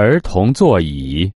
儿童座椅。